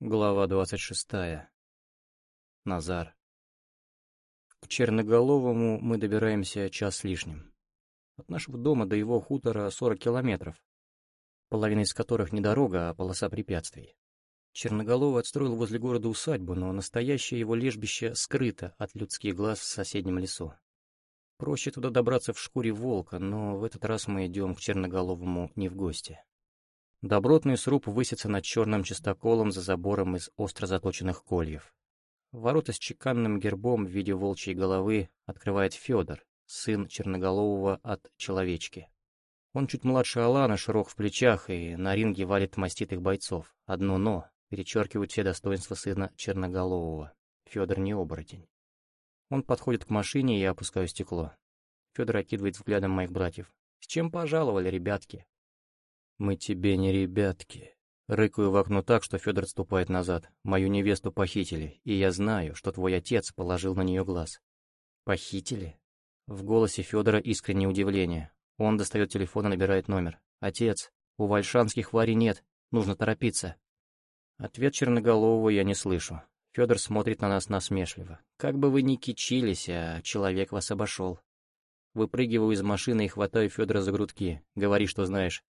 Глава двадцать шестая. Назар. К Черноголовому мы добираемся час с лишним. От нашего дома до его хутора сорок километров, половина из которых не дорога, а полоса препятствий. Черноголовый отстроил возле города усадьбу, но настоящее его лежбище скрыто от людских глаз в соседнем лесу. Проще туда добраться в шкуре волка, но в этот раз мы идем к Черноголовому не в гости. Добротный сруб высится над черным чистоколом за забором из остро заточенных кольев. Ворота с чеканным гербом в виде волчьей головы открывает Федор, сын Черноголового от Человечки. Он чуть младше Алана, широк в плечах и на ринге валит маститых бойцов. Одно «но» перечеркивает все достоинства сына Черноголового. Федор не оборотень. Он подходит к машине, и я опускаю стекло. Федор окидывает взглядом моих братьев. «С чем пожаловали, ребятки?» «Мы тебе не ребятки». Рыкаю в окно так, что Федор отступает назад. Мою невесту похитили, и я знаю, что твой отец положил на нее глаз. «Похитили?» В голосе Федора искреннее удивление. Он достает телефон и набирает номер. «Отец, у вальшанских Вари нет, нужно торопиться». Ответ Черноголового я не слышу. Федор смотрит на нас насмешливо. Как бы вы ни кичились, а человек вас обошел. Выпрыгиваю из машины и хватаю Федора за грудки. Говори, что знаешь.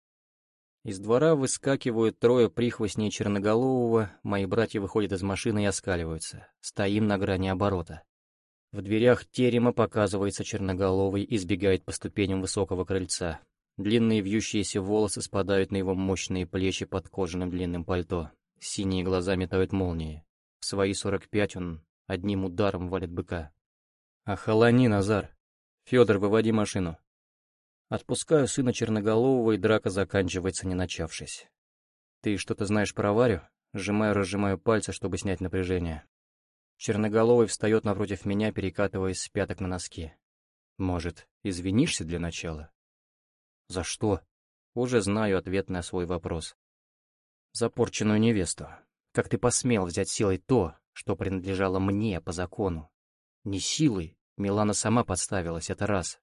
Из двора выскакивают трое прихвостней Черноголового, мои братья выходят из машины и оскаливаются. Стоим на грани оборота. В дверях терема показывается Черноголовый и сбегает по ступеням высокого крыльца. Длинные вьющиеся волосы спадают на его мощные плечи под кожаным длинным пальто. Синие глаза метают молнии. В свои сорок пять он одним ударом валит быка. «Охолони, Назар! Федор, выводи машину!» Отпускаю сына Черноголового, и драка заканчивается, не начавшись. «Ты что-то знаешь про Варю?» Сжимаю-разжимаю пальцы, чтобы снять напряжение. Черноголовый встает напротив меня, перекатываясь с пяток на носки. «Может, извинишься для начала?» «За что?» Уже знаю ответ на свой вопрос. «За порченную невесту. Как ты посмел взять силой то, что принадлежало мне по закону? Не силой. Милана сама подставилась, это раз.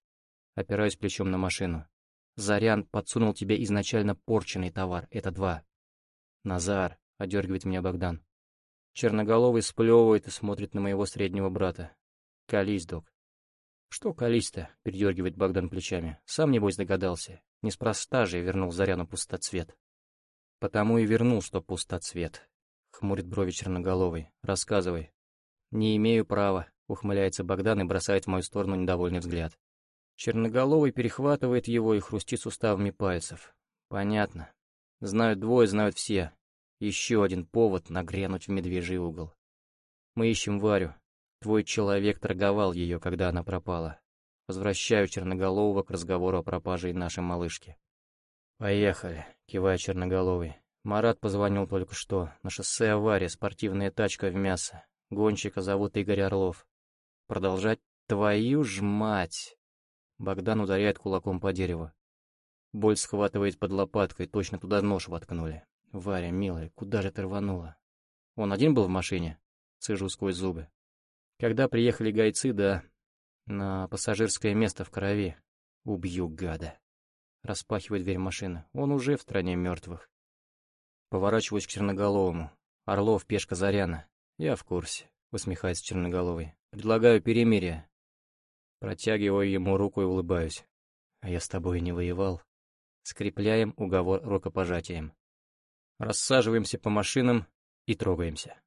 Опираюсь плечом на машину. Зарян подсунул тебе изначально порченный товар. Это два. Назар, одергивает меня Богдан. Черноголовый сплевывает и смотрит на моего среднего брата. Колись, док. Что колись-то? Передергивает Богдан плечами. Сам, небось, догадался. Неспроста же я вернул Заряну пустоцвет. Потому и вернул, что пустоцвет. Хмурит брови черноголовый. Рассказывай. Не имею права, ухмыляется Богдан и бросает в мою сторону недовольный взгляд. Черноголовый перехватывает его и хрустит суставами пальцев. Понятно. Знают двое, знают все. Еще один повод нагрянуть в медвежий угол. Мы ищем Варю. Твой человек торговал ее, когда она пропала. Возвращаю Черноголового к разговору о пропаже нашей малышки. «Поехали», — кивая Черноголовый. Марат позвонил только что. На шоссе авария, спортивная тачка в мясо. Гонщика зовут Игорь Орлов. Продолжать? Твою ж мать! Богдан ударяет кулаком по дереву. Боль схватывает под лопаткой, точно туда нож воткнули. Варя, милая, куда же ты рванула? Он один был в машине? Цежу сквозь зубы. Когда приехали гайцы, да, на пассажирское место в крови. Убью гада. Распахивает дверь машины. Он уже в стране мертвых. Поворачиваюсь к Черноголовому. Орлов, пешка Заряна. Я в курсе, усмехается Черноголовый. Предлагаю перемирие. Протягиваю ему руку и улыбаюсь. А я с тобой не воевал. Скрепляем уговор рукопожатием. Рассаживаемся по машинам и трогаемся.